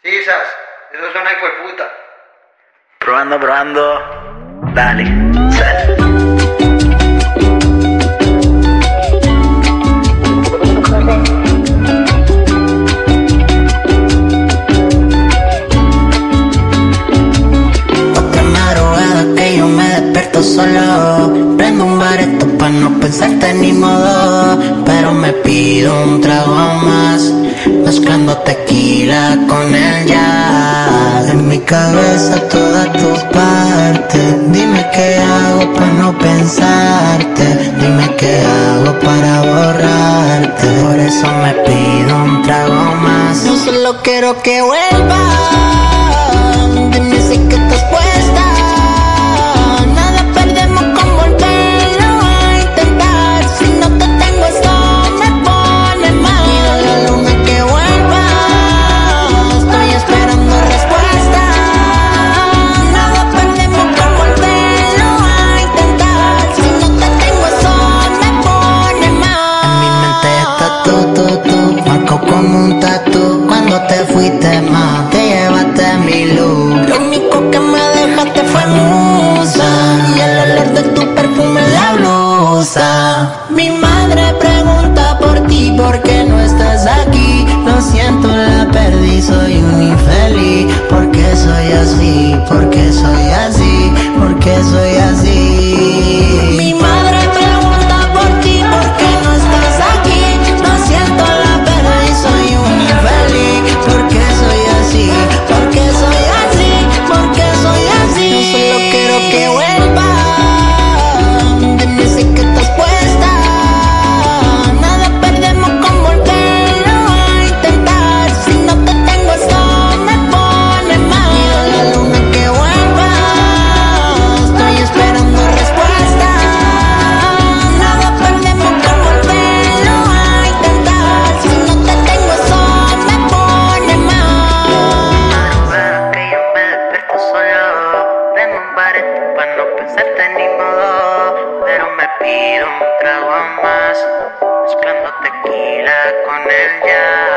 Sisas, eso suena hijo de puta. Probando, probando. Dale. Otra madrugada que yo me despierto solo. Prendo un bareto pa no pensarte ni modo. Pero me pido un trago más. Mezclándote con el En mi cabeza todas tus partes Dime qué hago para no pensarte. Dime qué hago para borrarte. Por eso me pido un trago más. No solo quiero que vuelvas. soy un infeliz, porque soy así, porque soy así. Porque un trago más, mezclando tequila con el ya.